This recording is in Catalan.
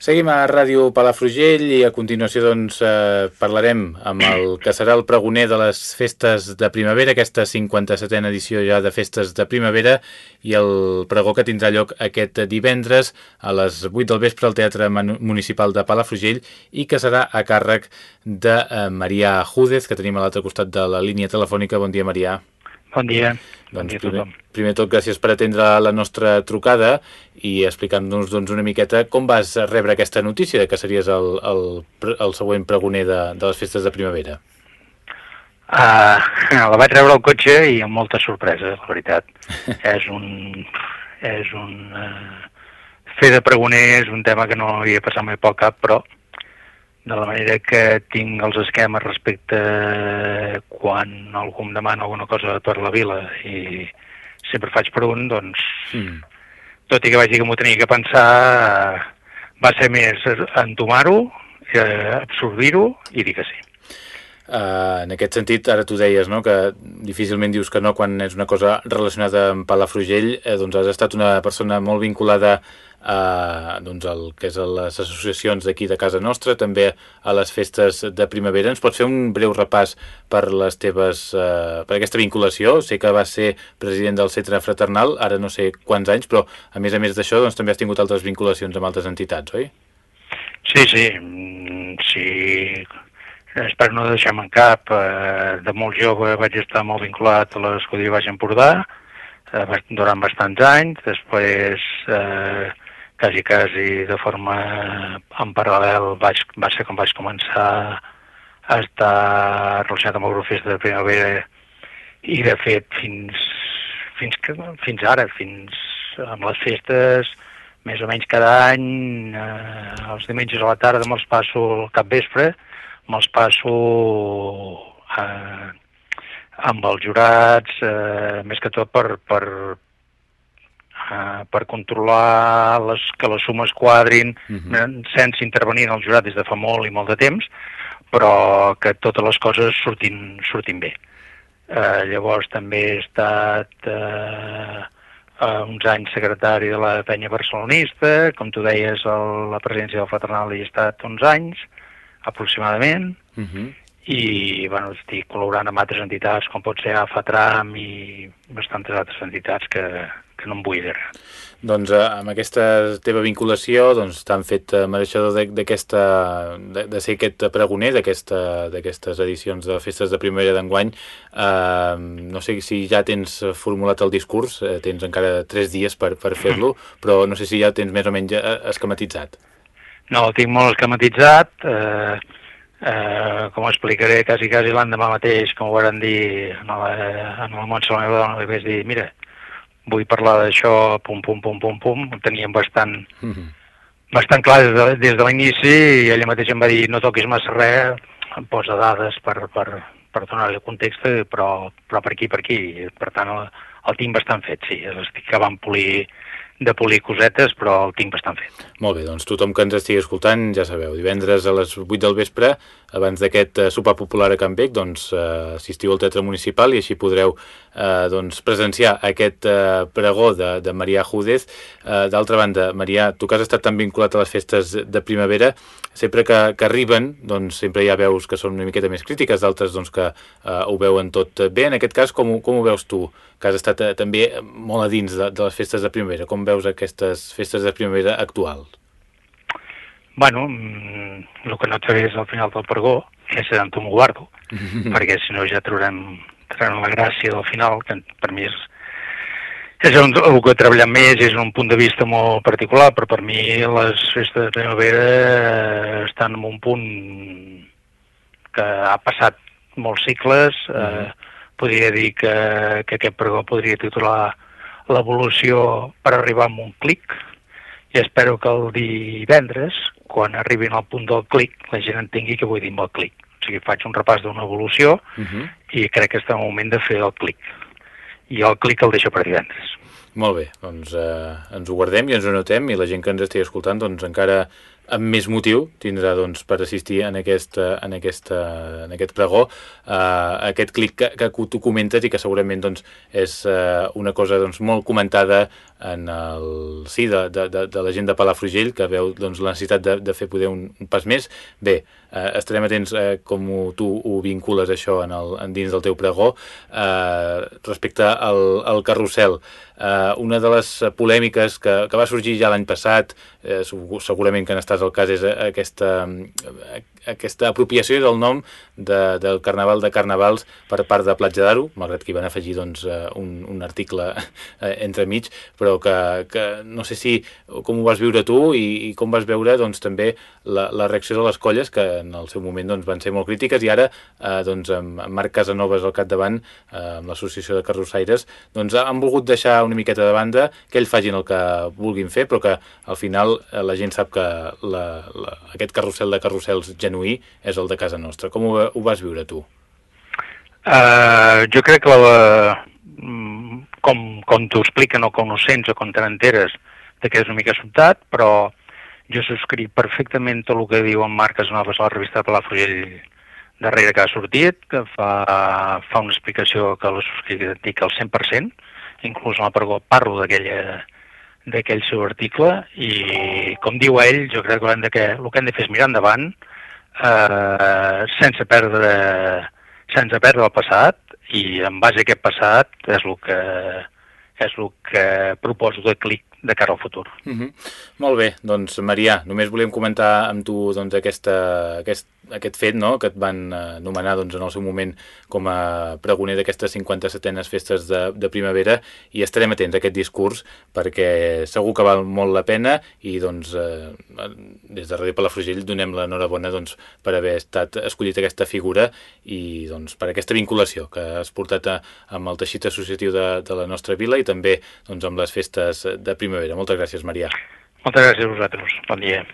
Seguim a Ràdio Palafrugell i a continuació doncs, eh, parlarem amb el que serà el pregoner de les festes de primavera, aquesta 57a edició ja de festes de primavera i el pregó que tindrà lloc aquest divendres a les 8 del vespre al Teatre Municipal de Palafrugell i que serà a càrrec de eh, Maria Júdez, que tenim a l'altre costat de la línia telefònica. Bon dia, Maria. Bon dia. Doncs bon dia primer, primer tot, gràcies per atendre la nostra trucada i explicar-nos doncs, una miqueta com vas rebre aquesta notícia de que series el, el, el següent pregoner de, de les festes de primavera. Uh, la vaig rebre al cotxe i amb molta sorpresa, la veritat. és un... És un uh, fer de pregoner és un tema que no havia passat mai pel cap, però de la manera que tinc els esquemes respecte quan algú em demana alguna cosa per la vila i sempre faig per un, doncs, mm. tot i que vaig dir que m'ho tenia que pensar, va ser més entomar-ho, eh, absorbir-ho i dir que sí. Uh, en aquest sentit, ara tu deies no, que difícilment dius que no quan és una cosa relacionada amb Palafrugell, eh, doncs has estat una persona molt vinculada a doncs el que és a les associacions d'aquí de casa nostra, també a les festes de primavera. Ens pots fer un breu repàs per les teves, uh, per aquesta vinculació? Sé que vas ser president del Centre Fraternal, ara no sé quants anys, però a més a més d'això doncs, també has tingut altres vinculacions amb altres entitats, oi? Sí, sí, mm, sí, espero no deixar-me en cap. Eh, de molt jove vaig estar molt vinculat a l'Escudilla Baix Empordà eh, durant bastants anys, després eh, quasi, quasi de forma en paral·lel vaig, va ser com vaig començar a estar relacionat amb Eurofesta de Primavera i de fet fins, fins, que, fins ara, fins amb les festes, més o menys cada any, eh, els diumenges a la tarda me'ls passo al capvespre, me'ls passo eh, amb els jurats, eh, més que tot per, per, eh, per controlar les, que les sumes quadrin uh mhm. -huh. sense intervenir en el jurat des de fa molt i molt de temps, però que totes les coses surtin, surtin bé. Eh, llavors també he estat eh, eh, uns anys secretari de la penya barcelonista, com tu deies, el, la presidència del fraternal hi he estat uns anys, aproximadament, uh mhm. -huh. i bueno, estic col·laborant amb altres entitats com pot ser AFATRAM i bastantes altres entitats que, que no em vull dir. Doncs eh, amb aquesta teva vinculació doncs, t'han fet eh, mereixedor d'aquesta de, de ser aquest pregoner d'aquestes edicions de festes de primavera d'enguany. Eh, no sé si ja tens formulat el discurs, eh, tens encara tres dies per, per fer-lo, però no sé si ja tens més o menys eh, esquematitzat. No, el tinc molt esquematitzat, eh, eh, com explicaré quasi, quasi l'endemà mateix, com ho van dir a la, a la Montse, la meva dona, li vaig dir, mira, vull parlar d'això, pum, pum, pum, pum, pum, ho teníem bastant, mm -hmm. bastant clar des de, des de l'inici, i ella mateix em va dir, no toquis massa res, em posa dades per, per, per donar-li el context, però, però per aquí, per aquí, per tant el, el tinc bastant fet, sí, estic acabant polir de polir cosetes, però el tinc bastant fet. Molt bé, doncs tothom que ens estigui escoltant, ja sabeu, divendres a les 8 del vespre, abans d'aquest uh, sopar popular a Can Bec, doncs uh, assistiu al Teatre Municipal i així podreu uh, doncs, presenciar aquest uh, pregó de, de Maria Júdez. Uh, D'altra banda, Maria, tu que has estat tan vinculat a les festes de primavera, sempre que, que arriben, doncs sempre hi ha veus que són una miqueta més crítiques, d'altres doncs, que uh, ho veuen tot bé. En aquest cas, com, com ho veus tu, que has estat uh, també molt a dins de, de les festes de primavera? Com veus aquestes festes de primavera actuals? Bueno, mm, el que no és al final del pregó, és en tu m'ho guardo, perquè si no ja traurem, traurem la gràcia del final, que per mi és, és un, el que treballem més, és un punt de vista molt particular, però per mi les festes de primavera estan en un punt que ha passat molts cicles, mm -hmm. eh, podria dir que, que aquest pregó podria titular l'evolució per arribar a un clic i espero que el divendres, quan arribin al punt del clic, la gent entengui què vull dir amb el clic. O sigui, faig un repàs d'una evolució uh -huh. i crec que està el moment de fer el clic. I el clic el deixo per divendres. Molt bé, doncs eh, ens ho guardem i ens ho notem i la gent que ens estigui escoltant doncs encara amb més motiu tindrà doncs, per assistir en, aquesta, en, aquesta, en aquest pregó uh, aquest clic que, que tu comentes i que segurament doncs, és uh, una cosa doncs, molt comentada en el sí de, de, de, de la gent de Palafrugell que veu doncs, la necessitat de, de fer poder un, un pas més. Bé, eh, estarem atents eh, com ho, tu ho vincules això en el, en dins del teu pregó. Eh, respecte al, al carrusel, eh, una de les polèmiques que, que va sorgir ja l'any passat, eh, segurament que n'estàs al cas, és aquesta, aquesta apropiació del nom de, del Carnaval de Carnavals per part de Platja d'Aro, malgrat que hi van afegir doncs, eh, un, un article eh, entremig, però que, que no sé si com ho vas viure tu i, i com vas veure doncs, també la, la reacció de les colles, que en el seu moment doncs, van ser molt crítiques, i ara eh, doncs, amb, Marc Casanovas al capdavant, eh, amb l'Associació de Carrossaires, doncs, han volgut deixar una miqueta de banda que ells facin el que vulguin fer, però que al final eh, la gent sap que la, la, aquest carrusel de carrusels genuí és el de casa nostra. Com ho, ho vas viure tu? Uh, jo crec que la, mm, com, com t'ho expliquen o com ho sents o com te que és una mica sobtat, però jo subscric perfectament tot el que diu en Marc Casanovas a la revista Palafrugell darrere que ha sortit, que fa, fa una explicació que la subscric al 100%, inclús en la parlo d'aquella d'aquell seu article i com diu ell, jo crec que, de que el que hem de fer és mirar endavant eh, sense perdre sense perdre el passat i en base a aquest passat és el que és el que proposo de clic de cara al futur. Uh mhm. -huh. Molt bé, doncs Marià, només volíem comentar amb tu doncs, aquesta, aquest, aquest fet no? que et van eh, nomenar doncs, en el seu moment com a pregoner d'aquestes 57enes festes de, de primavera i estarem atents a aquest discurs perquè segur que val molt la pena i doncs eh, des de Ràdio Palafrugell donem l'enhorabona doncs, per haver estat escollit aquesta figura i doncs, per aquesta vinculació que has portat a, amb el teixit associatiu de, de la nostra vila i també doncs, amb les festes de primavera primavera. Moltes gràcies, Maria. Moltes gràcies a vosaltres. Bon dia.